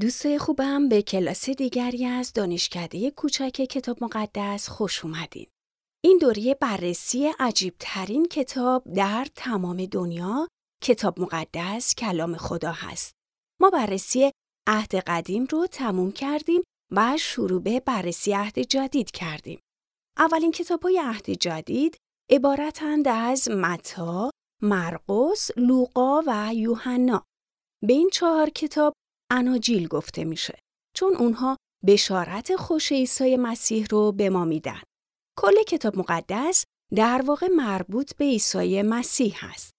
دوستای خوبم به کلاس دیگری از دانشکده کوچک کتاب مقدس خوش اومدین. این دوره بررسی عجیب ترین کتاب در تمام دنیا کتاب مقدس کلام خدا هست. ما بررسی عهد قدیم رو تموم کردیم و شروع به بررسی عهد جدید کردیم. اولین کتاب های عهد جدید عبارتند از متا، مرقس، لوقا و یوحنا. به این چهار کتاب اناجیل گفته میشه چون اونها بشارت خوش عیسی مسیح رو به ما میدن. کل کتاب مقدس در واقع مربوط به عیسی مسیح هست.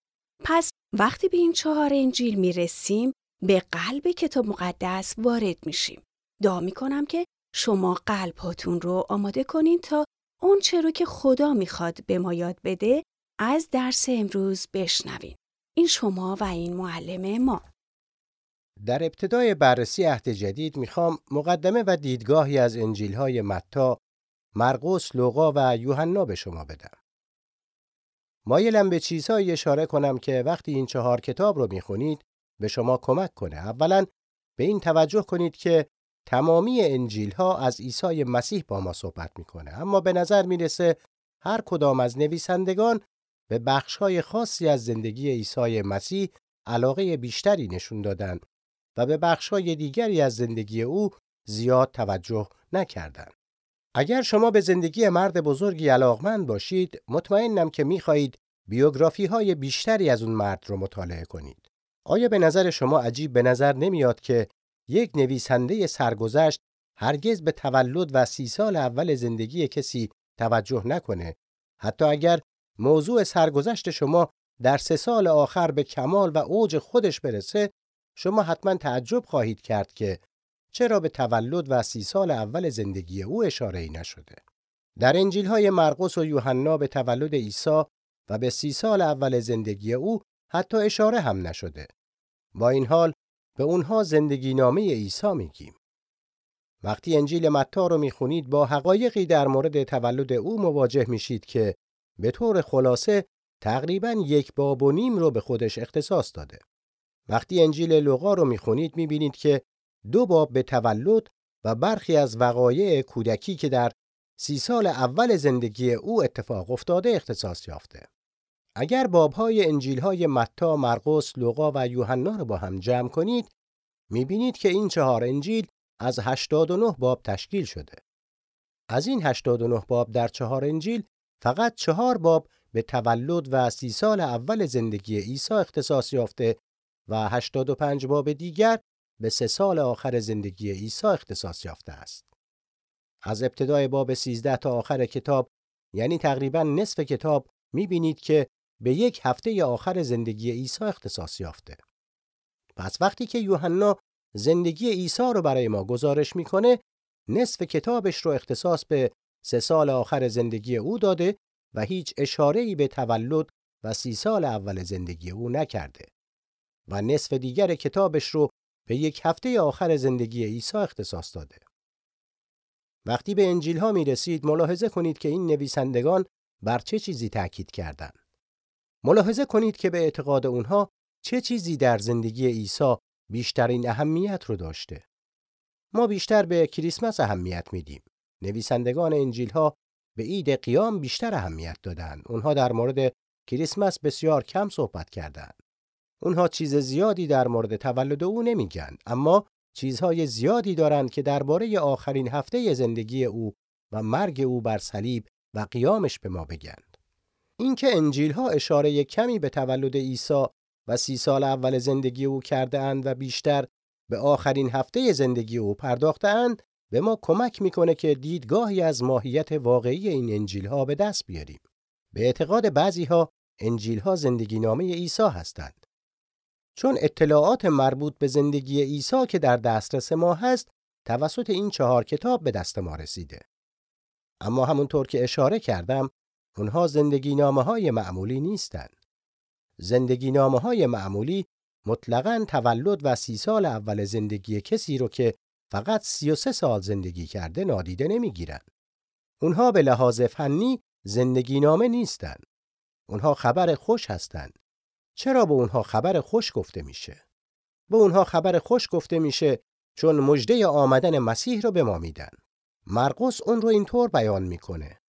پس وقتی به این چهار انجیل می‌رسیم به قلب کتاب مقدس وارد میشیم. دعا می‌کنم که شما قلب هاتون رو آماده کنین تا اون رو که خدا می‌خواد به ما یاد بده از درس امروز بشنوین. این شما و این معلم ما. در ابتدای بررسی عهد جدید می‌خوام مقدمه و دیدگاهی از انجیل های متا، مرقس، لوقا و یوحنا به شما بدم. مایلم به چیزهایی اشاره کنم که وقتی این چهار کتاب رو می‌خونید به شما کمک کنه. اولا به این توجه کنید که تمامی انجیل ها از عیسی مسیح با ما صحبت می‌کنه اما به نظر می‌رسه هر کدام از نویسندگان به بخش های خاصی از زندگی عیسی مسیح علاقه بیشتری نشون دادن و به بخشهای دیگری از زندگی او زیاد توجه نکردند. اگر شما به زندگی مرد بزرگی علاقمند باشید، مطمئنم که می‌خواهید بیوگرافی های بیشتری از اون مرد رو مطالعه کنید. آیا به نظر شما عجیب به نظر نمیاد که یک نویسنده سرگذشت هرگز به تولد و سی سال اول زندگی کسی توجه نکنه حتی اگر موضوع سرگذشت شما در سه سال آخر به کمال و اوج خودش برسه شما حتما تعجب خواهید کرد که چرا به تولد و سی سال اول زندگی او اشاره ای نشده. در انجیل های مرقس و یوحنا به تولد عیسی و به سی سال اول زندگی او حتی اشاره هم نشده. با این حال به اونها زندگی نامه عیسی میگیم. وقتی انجیل متا رو می‌خونید با حقایقی در مورد تولد او مواجه میشید که به طور خلاصه تقریبا یک باب و نیم رو به خودش اختصاص داده. وقتی انجیل لوقا رو می‌خونید می‌بینید که دو باب به تولد و برخی از وقایع کودکی که در سی سال اول زندگی او اتفاق افتاده اختصاص یافته. اگر بابهای انجیلهای متا، مرقس، لوقا و یوحنا رو با هم جمع کنید می‌بینید که این چهار انجیل از 89 باب تشکیل شده. از این 89 باب در چهار انجیل فقط چهار باب به تولد و سی سال اول زندگی عیسی اختصاص یافته و 85 باب دیگر به سه سال آخر زندگی عیسی اختصاص یافته است. از ابتدای باب 13 تا آخر کتاب یعنی تقریبا نصف کتاب می‌بینید که به یک هفته آخر زندگی عیسی اختصاص یافته. پس وقتی که یوحنا زندگی عیسی رو برای ما گزارش می‌کنه نصف کتابش رو اختصاص به سه سال آخر زندگی او داده و هیچ اشاره به تولد و سی سال اول زندگی او نکرده. و نصف دیگر کتابش رو به یک هفته آخر زندگی عیسی اختصاص داده. وقتی به انجیل ها می رسید ملاحظه کنید که این نویسندگان بر چه چیزی تاکید کردند. ملاحظه کنید که به اعتقاد اونها چه چیزی در زندگی عیسی بیشترین اهمیت رو داشته. ما بیشتر به کریسمس اهمیت میدیم. نویسندگان انجیل ها به عید قیام بیشتر اهمیت دادند. اونها در مورد کریسمس بسیار کم صحبت کردند. اونها چیز زیادی در مورد تولد او نمیگن اما چیزهای زیادی دارند که درباره آخرین هفته زندگی او و مرگ او بر صلیب و قیامش به ما بگند. اینکه انجیل ها اشاره کمی به تولد عیسی و سی سال اول زندگی او کرده اند و بیشتر به آخرین هفته زندگی او پرداخته اند به ما کمک می‌کنه که دیدگاهی از ماهیت واقعی این انجیل ها به دست بیاریم. به اعتقاد بعضی ها انجیل ها زندگی نامه عیسی هستند. چون اطلاعات مربوط به زندگی عیسی که در دسترس ما هست توسط این چهار کتاب به دست ما رسیده. اما همونطور که اشاره کردم اونها زندگی نامه های معمولی نیستند. زندگی نامه های معمولی مطلقاً تولد و سی سال اول زندگی کسی رو که فقط 33 سال زندگی کرده نادیده نمی‌گیرند. اونها به لحاظ فنی زندگی نامه نیستند. اونها خبر خوش هستند. چرا به اونها خبر خوش گفته میشه؟ به اونها خبر خوش گفته میشه چون مژده آمدن مسیح رو به ما میدن. مرقس اون رو اینطور بیان می‌کنه.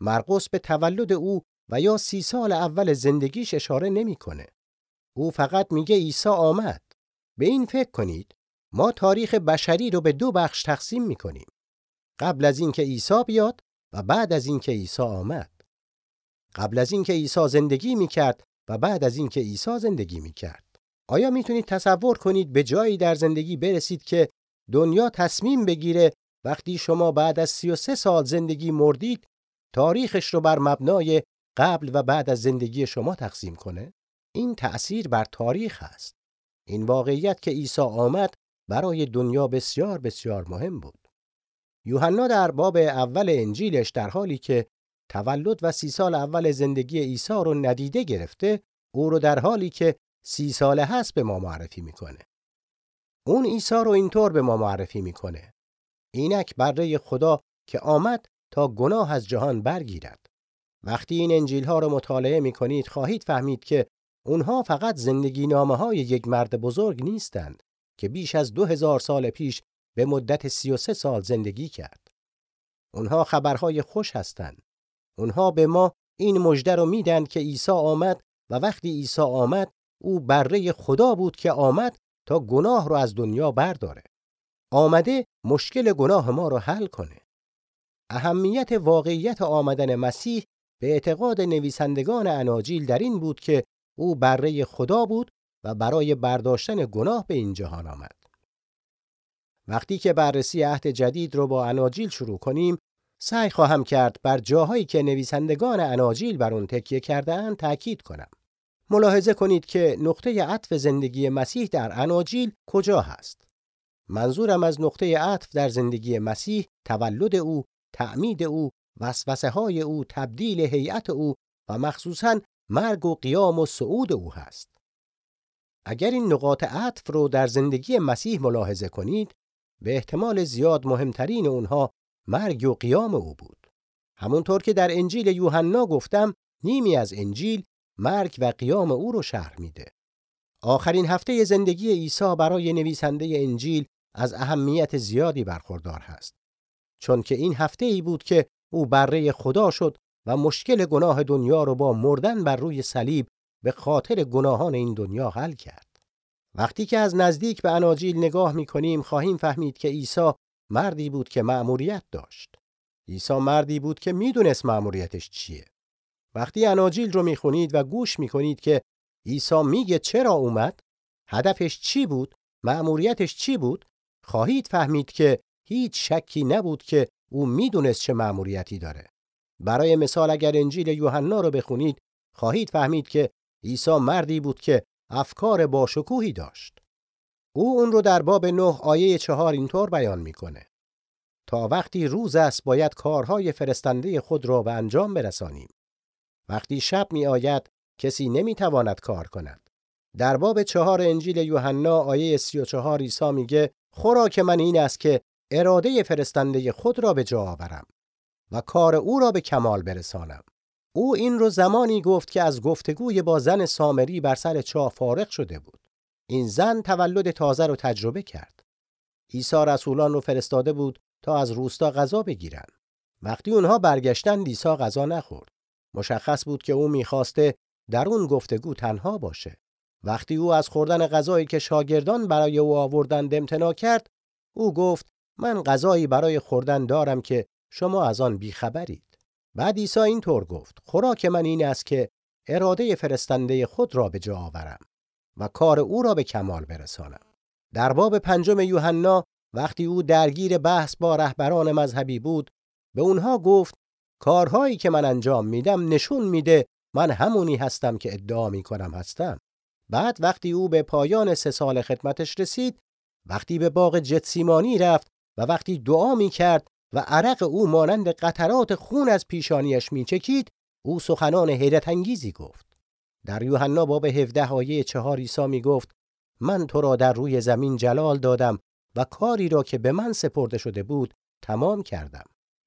مرقس به تولد او و یا سی سال اول زندگیش اشاره نمی‌کنه. او فقط میگه عیسی آمد. به این فکر کنید ما تاریخ بشری رو به دو بخش تقسیم می‌کنیم. قبل از اینکه عیسی بیاد و بعد از اینکه عیسی آمد. قبل از اینکه عیسی زندگی می‌کرد و بعد از اینکه عیسی زندگی می‌کرد. آیا می‌تونید تصور کنید به جایی در زندگی برسید که دنیا تصمیم بگیره وقتی شما بعد از 33 سال زندگی مردید تاریخش رو بر مبنای قبل و بعد از زندگی شما تقسیم کنه؟ این تأثیر بر تاریخ است. این واقعیت که عیسی آمد برای دنیا بسیار بسیار مهم بود. یوحنا در باب اول انجیلش در حالی که تولد و سی سال اول زندگی عیسی رو ندیده گرفته او رو در حالی که سی ساله هست به ما معرفی می‌کنه. اون عیسی رو اینطور به ما معرفی می‌کنه. اینک بره خدا که آمد تا گناه از جهان برگیرد. وقتی این انجیل ها رو مطالعه می کنید خواهید فهمید که اونها فقط زندگی نامه های یک مرد بزرگ نیستند که بیش از دو هزار سال پیش به مدت سی و سه سال زندگی کرد. اونها خبرهای خوش هستند. اونها به ما این مژده رو میدن که عیسی آمد و وقتی عیسی آمد او بره خدا بود که آمد تا گناه رو از دنیا برداره. آمده مشکل گناه ما رو حل کنه. اهمیت واقعیت آمدن مسیح به اعتقاد نویسندگان اناجیل در این بود که او بره خدا بود و برای برداشتن گناه به این جهان آمد. وقتی که بررسی عهد جدید رو با اناجیل شروع کنیم، سعی خواهم کرد بر جاهایی که نویسندگان اناجیل بر اون تکیه کرده تاکید کنم. ملاحظه کنید که نقطه عطف زندگی مسیح در اناجیل کجا هست. منظورم از نقطه عطف در زندگی مسیح تولد او، تعمید او، وسوسه های او، تبدیل هیئت او و مخصوصاً مرگ و قیام و صعود او هست. اگر این نقاط عطف رو در زندگی مسیح ملاحظه کنید، به احتمال زیاد مهمترین اونها مرگ و قیام او بود. همونطور که در انجیل یوحنا گفتم، نیمی از انجیل مرگ و قیام او رو شرح میده. آخرین هفته زندگی عیسی برای نویسنده انجیل از اهمیت زیادی برخوردار هست. چون که این هفته ای بود که او بره خدا شد و مشکل گناه دنیا رو با مردن بر روی صلیب به خاطر گناهان این دنیا حل کرد. وقتی که از نزدیک به اناجیل نگاه می کنیم خواهیم فهمید که عیسی مردی بود که مأموریت داشت. عیسی مردی بود که می‌دونست مأموریتش چیه. وقتی اناجیل رو می‌خونید و گوش می‌کنید که عیسی میگه چرا اومد، هدفش چی بود، مأموریتش چی بود، خواهید فهمید که هیچ شکی نبود که او می‌دونست چه مأموریتی داره. برای مثال اگر انجیل یوحنا رو بخونید خواهید فهمید که عیسی مردی بود که افکار باشکوهی داشت. او اون رو در باب نه آیه چهار اینطور بیان می‌کنه. تا وقتی روز است باید کارهای فرستنده خود را به انجام برسانیم. وقتی شب می آید کسی نمی تواند کار کند. در باب چهار انجیل یوحنا آیه سی و چهار عیسی میگه خوراک من این است که اراده فرستنده خود را به جا آورم و کار او را به کمال برسانم. او این رو زمانی گفت که از گفتگوی با زن سامری بر سر چاه فارغ شده بود. این زن تولد تازه رو تجربه کرد. عیسی رسولان رو فرستاده بود تا از روستا غذا بگیرن. وقتی اونها برگشتن عیسی غذا نخورد. مشخص بود که او می‌خواسته در اون گفتگو تنها باشه. وقتی او از خوردن غذایی که شاگردان برای او آوردند امتناع کرد، او گفت من غذایی برای خوردن دارم که شما از آن بیخبرید. بعد عیسی اینطور گفت خوراک من این است که اراده فرستنده خود را به جا آورم و کار او را به کمال برسانم. در باب پنجم یوحنا وقتی او درگیر بحث با رهبران مذهبی بود به اونها گفت کارهایی که من انجام میدم نشون میده من همونی هستم که ادعا می‌کنم هستم. بعد وقتی او به پایان سه سال خدمتش رسید وقتی به باغ جتسیمانی رفت و وقتی دعا می کرد و عرق او مانند قطرات خون از پیشانیش میچکید او سخنان حیرت انگیزی گفت در یوحنا باب 17 آیه 4 عیسی می گفت من تو را در روی زمین جلال دادم و کاری را که به من سپرده شده بود تمام کردم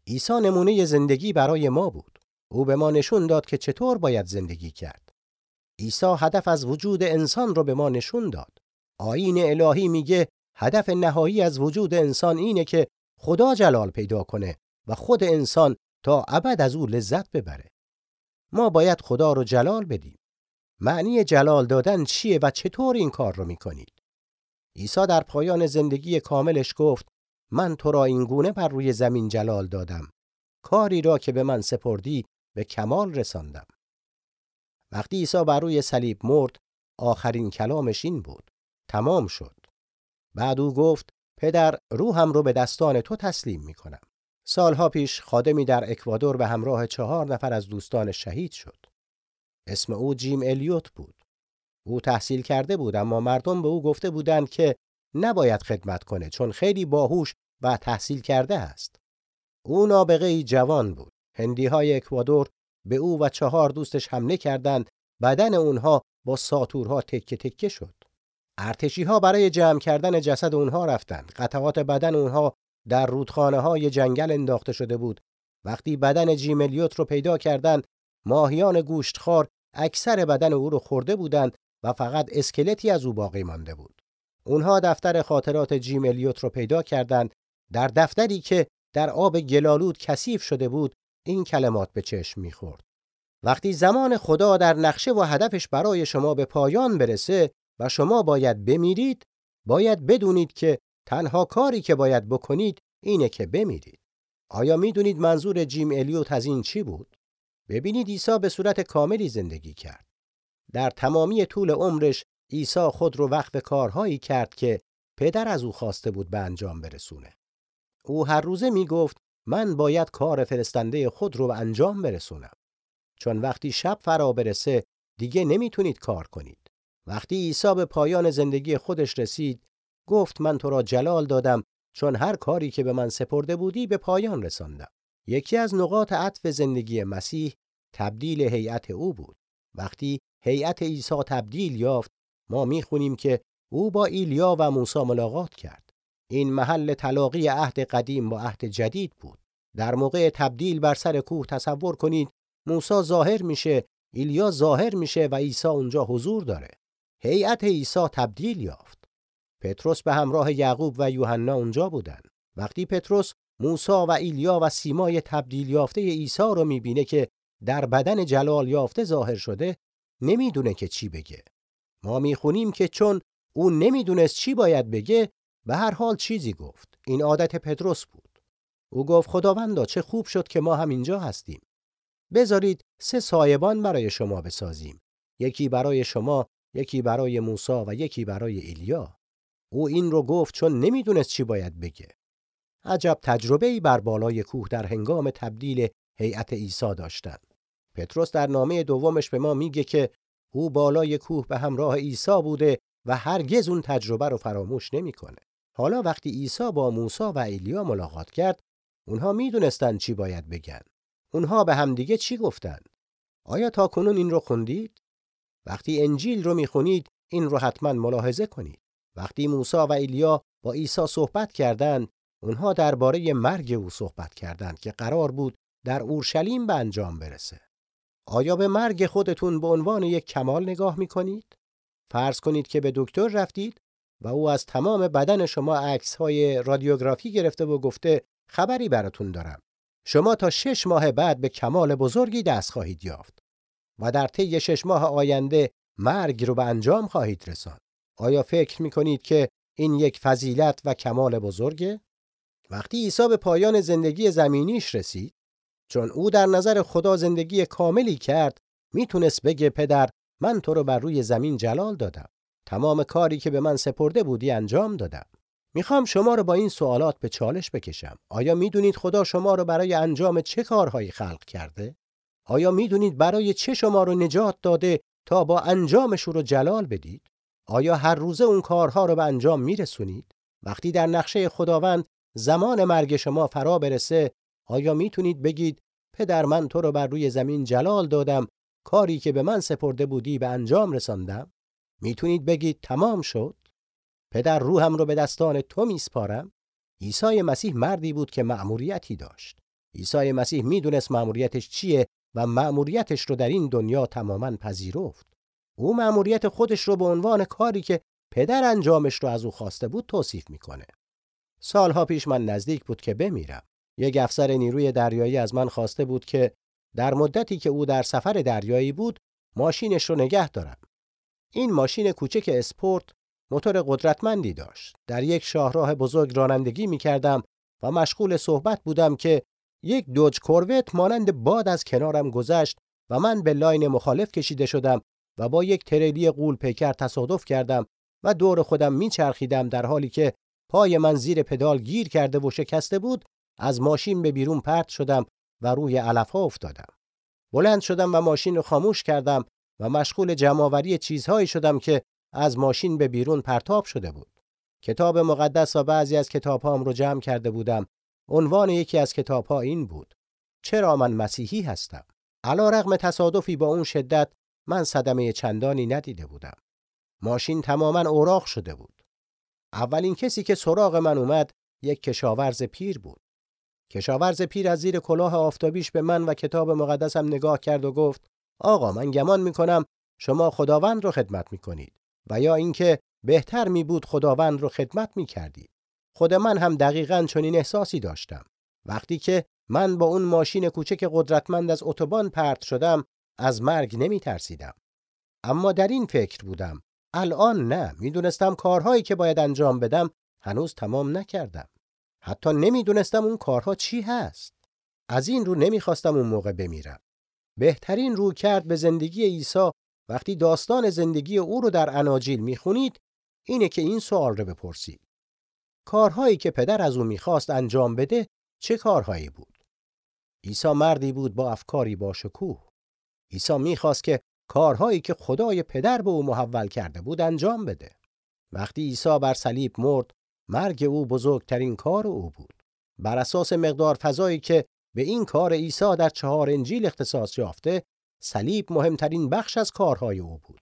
عیسی نمونه زندگی برای ما بود او به ما نشون داد که چطور باید زندگی کرد عیسی هدف از وجود انسان را به ما نشون داد آیین الهی میگه هدف نهایی از وجود انسان اینه که خدا جلال پیدا کنه و خود انسان تا ابد از او لذت ببره. ما باید خدا رو جلال بدیم. معنی جلال دادن چیه و چطور این کار رو می‌کنید؟ عیسی در پایان زندگی کاملش گفت من تو را این گونه بر روی زمین جلال دادم. کاری را که به من سپردی به کمال رساندم. وقتی عیسی بر روی صلیب مرد آخرین کلامش این بود. تمام شد. بعد او گفت پدر روحم رو به دستان تو تسلیم می کنم. سالها پیش خادمی در اکوادور به همراه چهار نفر از دوستان شهید شد. اسم او جیم الیوت بود. او تحصیل کرده بود اما مردم به او گفته بودند که نباید خدمت کنه چون خیلی باهوش و تحصیل کرده است. او نابغه جوان بود. هندی های اکوادور به او و چهار دوستش حمله کردند. بدن اونها با ساتورها تکه تکه شد. ارتشی ها برای جمع کردن جسد اونها رفتند. قطعات بدن اونها در رودخانه های جنگل انداخته شده بود. وقتی بدن جیملیوت رو پیدا کردند، ماهیان گوشتخوار اکثر بدن او رو خورده بودند و فقط اسکلتی از او باقی مانده بود. اونها دفتر خاطرات جیملیوت رو پیدا کردند. در دفتری که در آب گلالود کثیف شده بود، این کلمات به چشم می‌خورد. وقتی زمان خدا در نقشه و هدفش برای شما به پایان برسه و شما باید بمیرید، باید بدونید که تنها کاری که باید بکنید اینه که بمیرید. آیا می‌دونید منظور جیم الیوت از این چی بود؟ ببینید عیسی به صورت کاملی زندگی کرد. در تمامی طول عمرش عیسی خود رو وقف کارهایی کرد که پدر از او خواسته بود به انجام برسونه. او هر روزه می گفت من باید کار فرستنده خود رو به انجام برسونم. چون وقتی شب فرا برسه دیگه نمی‌تونید کار کنید. وقتی عیسی به پایان زندگی خودش رسید گفت من تو را جلال دادم چون هر کاری که به من سپرده بودی به پایان رساندم. یکی از نقاط عطف زندگی مسیح تبدیل هیئت او بود. وقتی هیئت عیسی تبدیل یافت ما می‌خونیم که او با ایلیا و موسی ملاقات کرد. این محل تلاقی عهد قدیم با عهد جدید بود. در موقع تبدیل بر سر کوه تصور کنید موسی ظاهر میشه، ایلیا ظاهر میشه و عیسی اونجا حضور داره. هیئت عیسی تبدیل یافت. پتروس به همراه یعقوب و یوحنا اونجا بودن. وقتی پتروس موسی و ایلیا و سیمای تبدیل یافته عیسی رو می‌بینه که در بدن جلال یافته ظاهر شده نمی‌دونه که چی بگه. ما می‌خونیم که چون او نمی‌دونست چی باید بگه به هر حال چیزی گفت. این عادت پتروس بود. او گفت خداوندا چه خوب شد که ما هم اینجا هستیم. بذارید سه سایبان برای شما بسازیم. یکی برای شما، یکی برای موسی و یکی برای ایلیا. او این رو گفت چون نمی‌دونست چی باید بگه. عجب تجربه ای بر بالای کوه در هنگام تبدیل هیئت عیسی داشتند. پتروس در نامه دومش به ما میگه که او بالای کوه به همراه عیسی بوده و هرگز اون تجربه رو فراموش نمی‌کنه. حالا وقتی عیسی با موسی و ایلیا ملاقات کرد، اونها می‌دونستند چی باید بگن. اونها به همدیگه چی گفتند؟ آیا تا کنون این رو خوندید؟ وقتی انجیل رو می‌خونید این رو حتما ملاحظه کنید. وقتی موسی و ایلیا با عیسی صحبت کردند، اونها درباره مرگ او صحبت کردند که قرار بود در اورشلیم به انجام برسه. آیا به مرگ خودتون به عنوان یک کمال نگاه می‌کنید؟ فرض کنید که به دکتر رفتید و او از تمام بدن شما عکس های رادیوگرافی گرفته و گفته خبری براتون دارم. شما تا شش ماه بعد به کمال بزرگی دست خواهید یافت و در طی شش ماه آینده مرگ رو به انجام خواهید رساند. آیا فکر می کنید که این یک فضیلت و کمال بزرگه؟ وقتی عیسی به پایان زندگی زمینیش رسید چون او در نظر خدا زندگی کاملی کرد می‌تونست بگه پدر من تو رو بر روی زمین جلال دادم. تمام کاری که به من سپرده بودی انجام دادم. می‌خوام شما رو با این سوالات به چالش بکشم. آیا می‌دونید خدا شما رو برای انجام چه کارهایی خلق کرده؟ آیا می‌دونید برای چه شما رو نجات داده تا با انجامش رو جلال بدید؟ آیا هر روزه اون کارها رو به انجام میرسونید؟ وقتی در نقشه خداوند زمان مرگ شما فرا برسه آیا می‌تونید بگید پدر من تو رو بر روی زمین جلال دادم کاری که به من سپرده بودی به انجام رساندم؟ می‌تونید بگید تمام شد؟ پدر روحم رو به دستان تو میسپارم؟ عیسی مسیح مردی بود که مأموریتی داشت. عیسی مسیح می‌دونست مأموریتش چیه و مأموریتش رو در این دنیا تماما پذیرفت. او مأموریت خودش رو به عنوان کاری که پدر انجامش رو از او خواسته بود توصیف می‌کنه. سالها پیش من نزدیک بود که بمیرم. یک افسر نیروی دریایی از من خواسته بود که در مدتی که او در سفر دریایی بود ماشینش رو نگه دارم. این ماشین کوچک اسپورت موتور قدرتمندی داشت. در یک شاهراه بزرگ رانندگی می کردم و مشغول صحبت بودم که یک دوج کوروت مانند باد از کنارم گذشت و من به لاین مخالف کشیده شدم و با یک تریلی غول پیکر تصادف کردم و دور خودم میچرخیدم در حالی که پای من زیر پدال گیر کرده و شکسته بود از ماشین به بیرون پرت شدم و روی علف ها افتادم. بلند شدم و ماشین رو خاموش کردم و مشغول جمعآوری چیزهایی شدم که از ماشین به بیرون پرتاب شده بود. کتاب مقدس و بعضی از کتابهام رو جمع کرده بودم. عنوان یکی از کتابها این بود: چرا من مسیحی هستم؟ علا رغم تصادفی با اون شدت من صدمه چندانی ندیده بودم. ماشین تماما اوراق شده بود. اولین کسی که سراغ من اومد یک کشاورز پیر بود. کشاورز پیر از زیر کلاه آفتابیش به من و کتاب مقدسم نگاه کرد و گفت: آقا من گمان می‌کنم شما خداوند رو خدمت می‌کنید و یا اینکه بهتر می بود خداوند رو خدمت می کردید. خود من هم دقیقا چنین احساسی داشتم. وقتی که من با اون ماشین کوچک قدرتمند از اتوبان پرت شدم از مرگ نمی ترسیدم. اما در این فکر بودم الان نه می‌دونستم کارهایی که باید انجام بدم هنوز تمام نکردم. حتی نمی‌دونستم اون کارها چی هست. از این رو نمی‌خواستم اون موقع بمیرم. بهترین رو کرد به زندگی عیسی وقتی داستان زندگی او رو در اناجیل می‌خونید اینه که این سوال رو بپرسید. کارهایی که پدر از او می‌خواست انجام بده چه کارهایی بود؟ عیسی مردی بود با افکاری با شکوه. عیسی می‌خواست که کارهایی که خدای پدر به او محول کرده بود انجام بده. وقتی عیسی بر صلیب مرد، مرگ او بزرگترین کار او بود. بر اساس مقدار فضایی که به این کار عیسی در چهار انجیل اختصاص یافته، صلیب مهمترین بخش از کارهای او بود.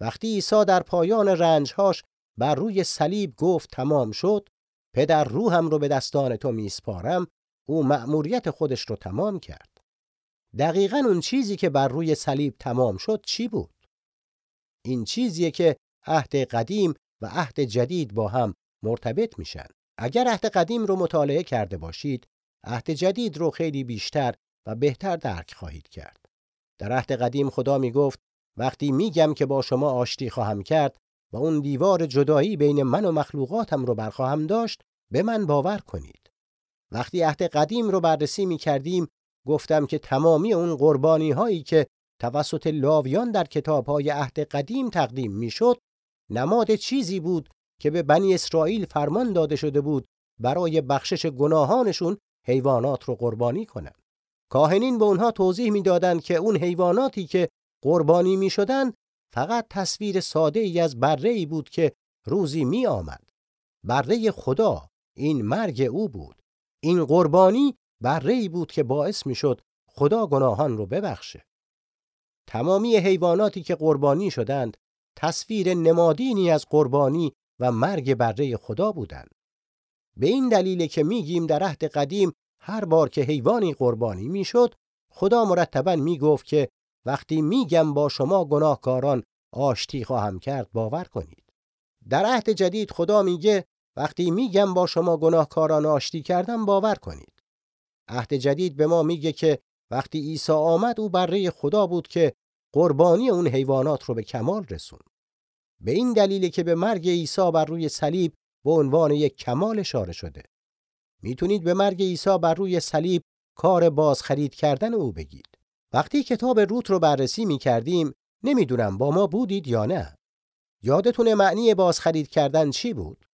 وقتی عیسی در پایان رنجهاش بر روی صلیب گفت تمام شد، پدر روحم رو به دستان تو میسپارم، او مأموریت خودش رو تمام کرد. دقیقا اون چیزی که بر روی صلیب تمام شد چی بود؟ این چیزیه که عهد قدیم و عهد جدید با هم مرتبط میشن. اگر عهد قدیم رو مطالعه کرده باشید، عهد جدید رو خیلی بیشتر و بهتر درک خواهید کرد. در عهد قدیم خدا می گفت وقتی میگم که با شما آشتی خواهم کرد و اون دیوار جدایی بین من و مخلوقاتم رو برخواهم داشت به من باور کنید. وقتی عهد قدیم رو بررسی می کردیم گفتم که تمامی اون قربانی هایی که توسط لاویان در کتاب های عهد قدیم تقدیم می‌شد نماد چیزی بود که به بنی اسرائیل فرمان داده شده بود برای بخشش گناهانشون حیوانات رو قربانی کنند. کاهنین به اونها توضیح می‌دادند که اون حیواناتی که قربانی می شدن فقط تصویر ساده ای از بره ای بود که روزی می آمد. بره خدا این مرگ او بود. این قربانی بره ای بود که باعث می شد خدا گناهان رو ببخشه. تمامی حیواناتی که قربانی شدند تصویر نمادینی از قربانی و مرگ بره خدا بودند. به این دلیل که میگیم در عهد قدیم هر بار که حیوانی قربانی می‌شد خدا مرتبا می‌گفت که وقتی میگم با شما گناهکاران آشتی خواهم کرد باور کنید در عهد جدید خدا میگه وقتی میگم با شما گناهکاران آشتی کردم باور کنید عهد جدید به ما میگه که وقتی عیسی آمد او بره خدا بود که قربانی اون حیوانات رو به کمال رسون به این دلیل که به مرگ عیسی بر روی صلیب به عنوان یک کمال اشاره شده می‌تونید به مرگ عیسی بر روی صلیب کار باز خرید کردن او بگید. وقتی کتاب روت رو بررسی می کردیم نمی‌دونم با ما بودید یا نه. یادتون معنی باز خرید کردن چی بود؟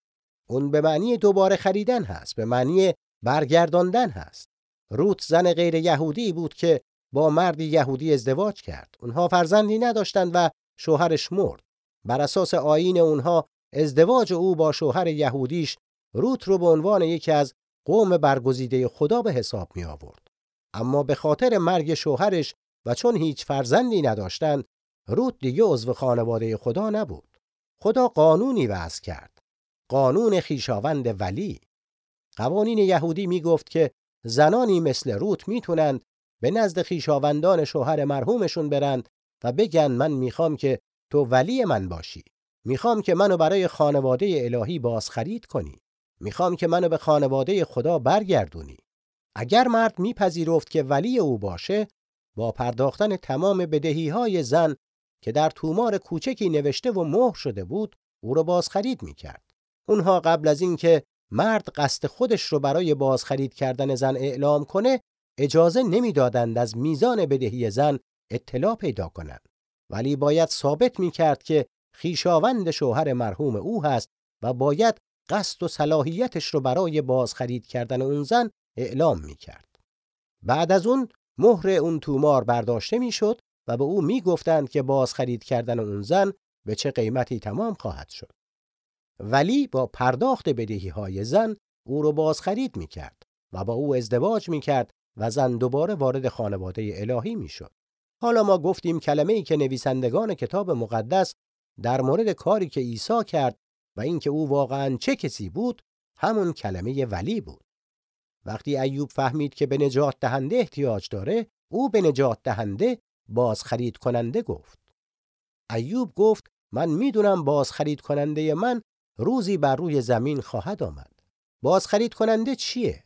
اون به معنی دوباره خریدن هست، به معنی برگرداندن هست. روت زن غیر یهودی بود که با مردی یهودی ازدواج کرد. اونها فرزندی نداشتند و شوهرش مرد. بر اساس آیین اونها ازدواج او با شوهر یهودیش روت رو به عنوان یکی از قوم برگزیده خدا به حساب می آورد. اما به خاطر مرگ شوهرش و چون هیچ فرزندی نداشتند، روت دیگه عضو خانواده خدا نبود. خدا قانونی وضع کرد. قانون خیشاوند ولی. قوانین یهودی می گفت که زنانی مثل روت می‌تونند به نزد خیشاوندان شوهر مرحومشون برند و بگن من می‌خوام که تو ولی من باشی. می‌خوام که منو برای خانواده الهی بازخرید کنی. می‌خوام که منو به خانواده خدا برگردونی. اگر مرد میپذیرفت که ولی او باشه با پرداختن تمام بدهی های زن که در تومار کوچکی نوشته و مهر شده بود او را بازخرید می‌کرد. اونها قبل از اینکه مرد قصد خودش رو برای بازخرید کردن زن اعلام کنه اجازه نمی‌دادند از میزان بدهی زن اطلاع پیدا کنند ولی باید ثابت می‌کرد که خیشاوند شوهر مرحوم او هست و باید قصد و صلاحیتش رو برای بازخرید کردن اون زن اعلام می‌کرد. بعد از اون مهر اون تومار برداشته می‌شد و به او می‌گفتند که بازخرید کردن اون زن به چه قیمتی تمام خواهد شد. ولی با پرداخت بدهی های زن او رو بازخرید می‌کرد و با او ازدواج می‌کرد و زن دوباره وارد خانواده الهی می‌شد. حالا ما گفتیم کلمه ای که نویسندگان کتاب مقدس در مورد کاری که عیسی کرد و اینکه او واقعا چه کسی بود همون کلمه ولی بود. وقتی ایوب فهمید که به نجات دهنده احتیاج داره او به نجات دهنده بازخرید کننده گفت. ایوب گفت من می‌دونم بازخرید کننده من روزی بر روی زمین خواهد آمد. بازخرید کننده چیه؟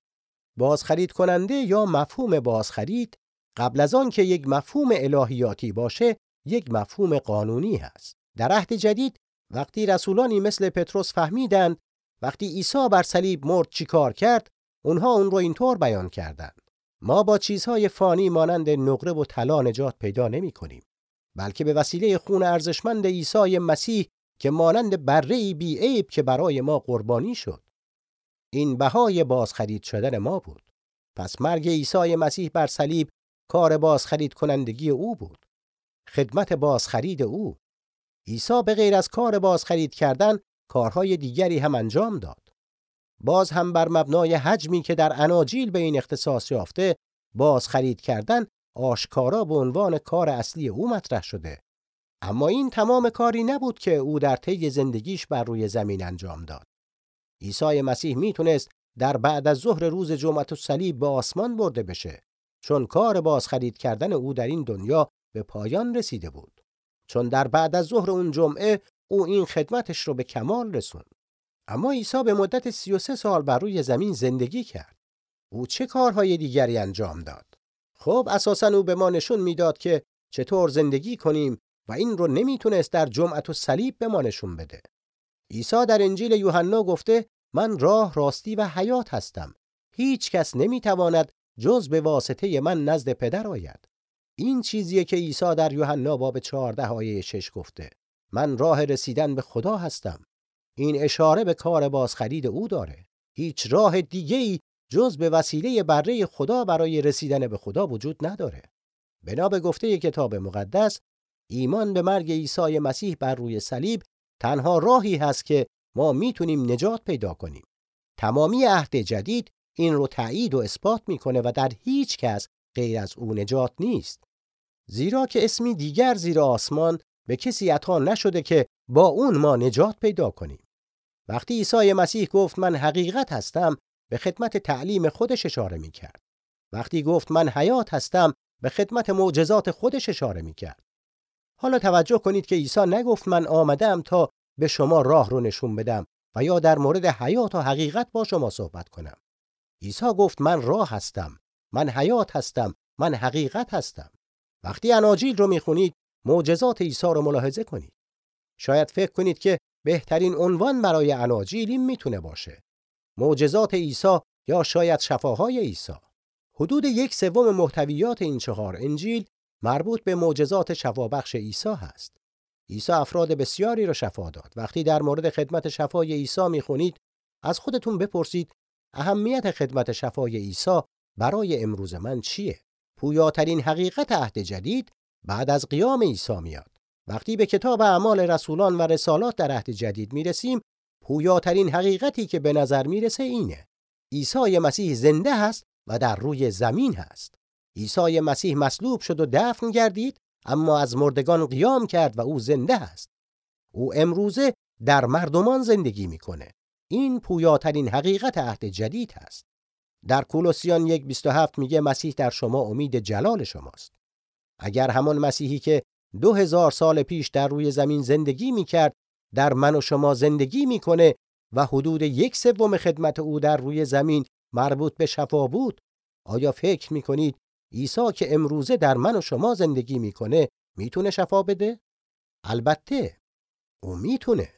بازخرید کننده یا مفهوم بازخرید قبل از آن که یک مفهوم الهیاتی باشه یک مفهوم قانونی هست. در عهد جدید وقتی رسولانی مثل پتروس فهمیدند وقتی عیسی بر صلیب مرد چیکار کرد اونها اون رو اینطور بیان کردند ما با چیزهای فانی مانند نقره و طلا نجات پیدا نمی کنیم بلکه به وسیله خون ارزشمند عیسی مسیح که مانند بره بی عیب که برای ما قربانی شد. این بهای بازخرید شدن ما بود. پس مرگ عیسی مسیح بر صلیب کار بازخرید کنندگی او بود. خدمت بازخرید او. عیسی به غیر از کار بازخرید کردن کارهای دیگری هم انجام داد. باز هم بر مبنای حجمی که در اناجیل به این اختصاص یافته بازخرید کردن آشکارا به عنوان کار اصلی او مطرح شده. اما این تمام کاری نبود که او در طی زندگیش بر روی زمین انجام داد. عیسی مسیح می‌تونست در بعد از ظهر روز جمعت صلیب به آسمان برده بشه چون کار بازخرید کردن او در این دنیا به پایان رسیده بود. چون در بعد از ظهر اون جمعه او این خدمتش رو به کمال رسوند. اما عیسی به مدت 33 سال بر روی زمین زندگی کرد. او چه کارهای دیگری انجام داد؟ خب اساسا او به ما نشون می‌داد که چطور زندگی کنیم و این رو نمی‌تونست در جمعت و صلیب به ما نشون بده. عیسی در انجیل یوحنا گفته من راه راستی و حیات هستم. هیچ کس نمی‌تواند جز به واسطه من نزد پدر آید. این چیزیه که عیسی در یوحنا باب 14 آیه 6 گفته. من راه رسیدن به خدا هستم. این اشاره به کار بازخرید او داره. هیچ راه دیگه‌ای جز به وسیله بره خدا برای رسیدن به خدا وجود نداره. بنا به گفته کتاب مقدس ایمان به مرگ عیسی مسیح بر روی صلیب تنها راهی هست که ما می‌تونیم نجات پیدا کنیم. تمامی عهد جدید این رو تایید و اثبات می‌کنه و در هیچ کس غیر از او نجات نیست. زیرا که اسمی دیگر زیر آسمان به کسی عطا نشده که با اون ما نجات پیدا کنیم. وقتی عیسی مسیح گفت من حقیقت هستم به خدمت تعلیم خودش اشاره می‌کرد. وقتی گفت من حیات هستم به خدمت معجزات خودش اشاره می‌کرد. حالا توجه کنید که عیسی نگفت من آمدم تا به شما راه رو نشون بدم و یا در مورد حیات و حقیقت با شما صحبت کنم. عیسی گفت من راه هستم، من حیات هستم، من حقیقت هستم. وقتی اناجیل رو می‌خونید معجزات عیسی رو ملاحظه کنید. شاید فکر کنید که بهترین عنوان برای اناجیل این می‌تونه باشه. معجزات عیسی یا شاید شفاهای عیسی. حدود یک سوم محتویات این چهار انجیل مربوط به معجزات شفابخش عیسی هست. عیسی افراد بسیاری را شفا داد. وقتی در مورد خدمت شفای عیسی می‌خونید از خودتون بپرسید اهمیت خدمت شفای عیسی برای امروز من چیه؟ پویاترین حقیقت عهد جدید بعد از قیام عیسی میاد. وقتی به کتاب اعمال رسولان و رسالات در عهد جدید می‌رسیم پویاترین حقیقتی که به نظر می‌رسه اینه. عیسی مسیح زنده هست و در روی زمین هست. عیسی مسیح مصلوب شد و دفن گردید اما از مردگان قیام کرد و او زنده است. او امروزه در مردمان زندگی می‌کنه. این پویاترین حقیقت عهد جدید هست. در کولوسیان 1:27 میگه مسیح در شما امید جلال شماست. اگر همان مسیحی که دو هزار سال پیش در روی زمین زندگی می‌کرد در من و شما زندگی می‌کنه و حدود یک سوم خدمت او در روی زمین مربوط به شفا بود آیا فکر می‌کنید عیسی که امروزه در من و شما زندگی می‌کنه می‌تونه شفا بده؟ البته او می‌تونه.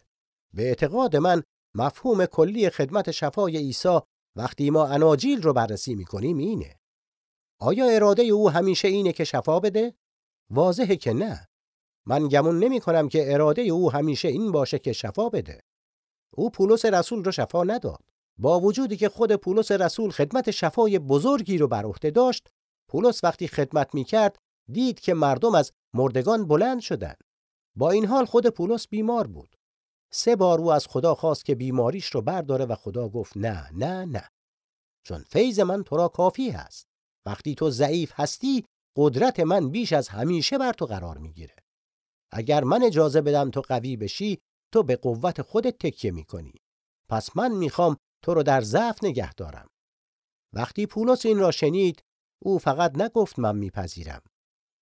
به اعتقاد من مفهوم کلی خدمت شفای عیسی وقتی ما اناجیل رو بررسی می‌کنیم اینه. آیا اراده او همیشه اینه که شفا بده؟ واضحه که نه. من گمون نمی کنم که اراده او همیشه این باشه که شفا بده. او پولس رسول رو شفا نداد. با وجودی که خود پولس رسول خدمت شفای بزرگی رو بر عهده داشت پولس وقتی خدمت می‌کرد دید که مردم از مردگان بلند شدند با این حال خود پولس بیمار بود. سه بار او از خدا خواست که بیماریش رو برداره و خدا گفت نه نه نه. چون فیض من تو را کافی هست. وقتی تو ضعیف هستی قدرت من بیش از همیشه بر تو قرار می‌گیره. اگر من اجازه بدم تو قوی بشی تو به قوت خودت تکیه می‌کنی. پس من می‌خوام تو رو در ضعف نگه دارم. وقتی پولس این را شنید او فقط نگفت من میپذیرم.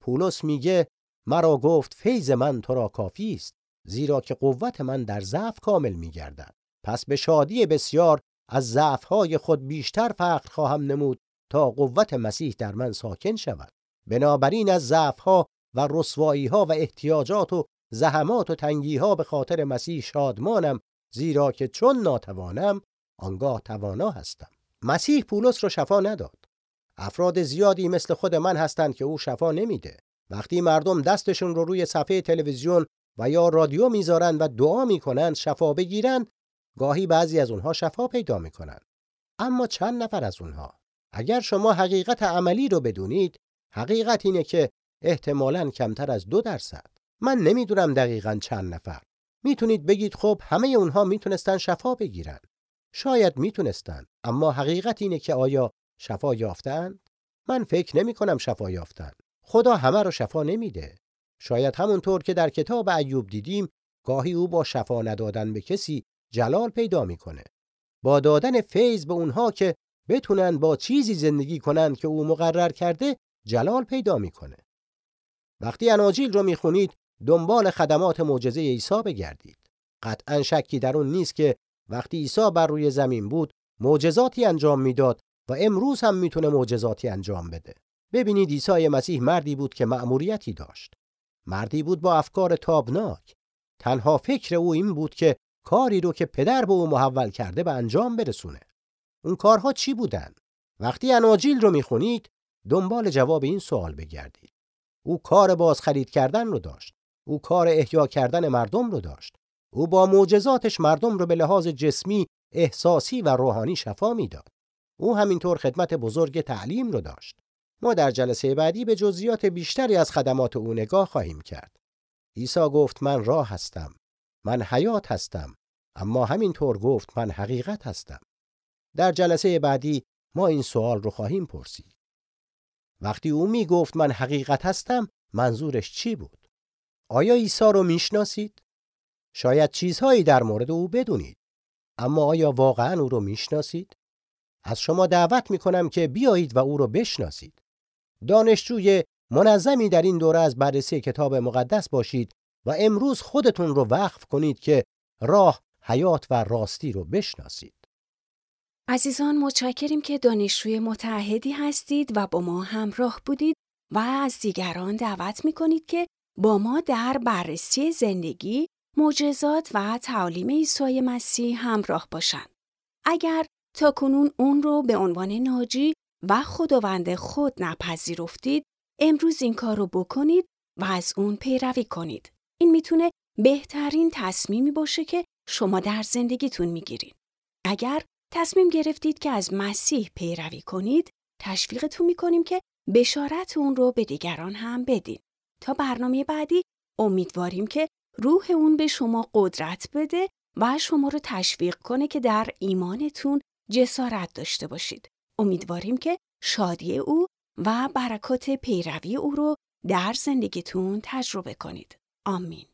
پولس میگه مرا گفت فیض من تو را کافی است زیرا که قوت من در ضعف کامل میگردد. پس به شادی بسیار از ضعفهای خود بیشتر فقر خواهم نمود تا قوت مسیح در من ساکن شود. بنابراین از ضعفها و رسواییها و احتیاجات و زحمات و تنگیها به خاطر مسیح شادمانم زیرا که چون ناتوانم آنگاه توانا هستم. مسیح پولس را شفا نداد. افراد زیادی مثل خود من هستند که او شفا نمیده. وقتی مردم دستشون رو روی صفحه تلویزیون و یا رادیو می‌ذارن و دعا می‌کنن شفا بگیرن گاهی بعضی از اونها شفا پیدا می‌کنن. اما چند نفر از اونها؟ اگر شما حقیقت عملی رو بدونید حقیقت اینه که احتمالاً کمتر از دو درصد. من نمی‌دونم دقیقا چند نفر. می‌تونید بگید خب همه اونها می‌تونستن شفا بگیرن. شاید می‌تونستن اما حقیقت اینه که آیا شفا یافتن؟ من فکر نمی کنم شفا یافتن. خدا همه رو شفا نمیده. شاید همونطور که در کتاب ایوب دیدیم گاهی او با شفا ندادن به کسی جلال پیدا می‌کنه با دادن فیض به اونها که بتونن با چیزی زندگی کنند که او مقرر کرده جلال پیدا می‌کنه وقتی اناجیل رو می‌خونید دنبال خدمات معجزه عیسی بگردید. قطعا شکی در اون نیست که وقتی عیسی بر روی زمین بود معجزاتی انجام می‌داد و امروز هم می‌تونه معجزاتی انجام بده. ببینید عیسی مسیح مردی بود که مأموریتی داشت. مردی بود با افکار تابناک. تنها فکر او این بود که کاری رو که پدر به او محول کرده به انجام برسونه. اون کارها چی بودن؟ وقتی اناجیل رو می‌خونید دنبال جواب این سوال بگردید. او کار باز خرید کردن رو داشت. او کار احیا کردن مردم رو داشت. او با معجزاتش مردم رو به لحاظ جسمی احساسی و روحانی شفا می‌داد. او همینطور خدمت بزرگ تعلیم رو داشت. ما در جلسه بعدی به جزئیات بیشتری از خدمات او نگاه خواهیم کرد. عیسی گفت من راه هستم من حیات هستم اما همینطور گفت من حقیقت هستم. در جلسه بعدی ما این سوال رو خواهیم پرسید. وقتی او می گفت من حقیقت هستم منظورش چی بود؟ آیا عیسی رو می‌شناسید؟ شاید چیزهایی در مورد او بدونید اما آیا واقعا او رو می‌شناسید؟ از شما دعوت می کنم که بیایید و او رو بشناسید دانشجوی منظمی در این دوره از بررسی کتاب مقدس باشید و امروز خودتون رو وقف کنید که راه، حیات و راستی رو بشناسید. عزیزان متشکریم که دانشجوی متحدی هستید و با ما همراه بودید و از دیگران دعوت می کنید که با ما در بررسی زندگی، معجزات و تعالیم عیسی مسیح همراه باشند. اگر تا کنون اون رو به عنوان ناجی و خداوند خود نپذیرفتید، امروز این کار رو بکنید و از اون پیروی کنید. این می‌تونه بهترین تصمیمی باشه که شما در زندگیتون می‌گیرید. اگر تصمیم گرفتید که از مسیح پیروی کنید، تشویقتون می‌کنیم که بشارت اون رو به دیگران هم بدین. تا برنامه بعدی امیدواریم که روح اون به شما قدرت بده و شما رو تشویق کنه که در ایمانتون جسارت داشته باشید. امیدواریم که شادی او و برکات پیروی او رو در زندگیتون تجربه کنید. آمین.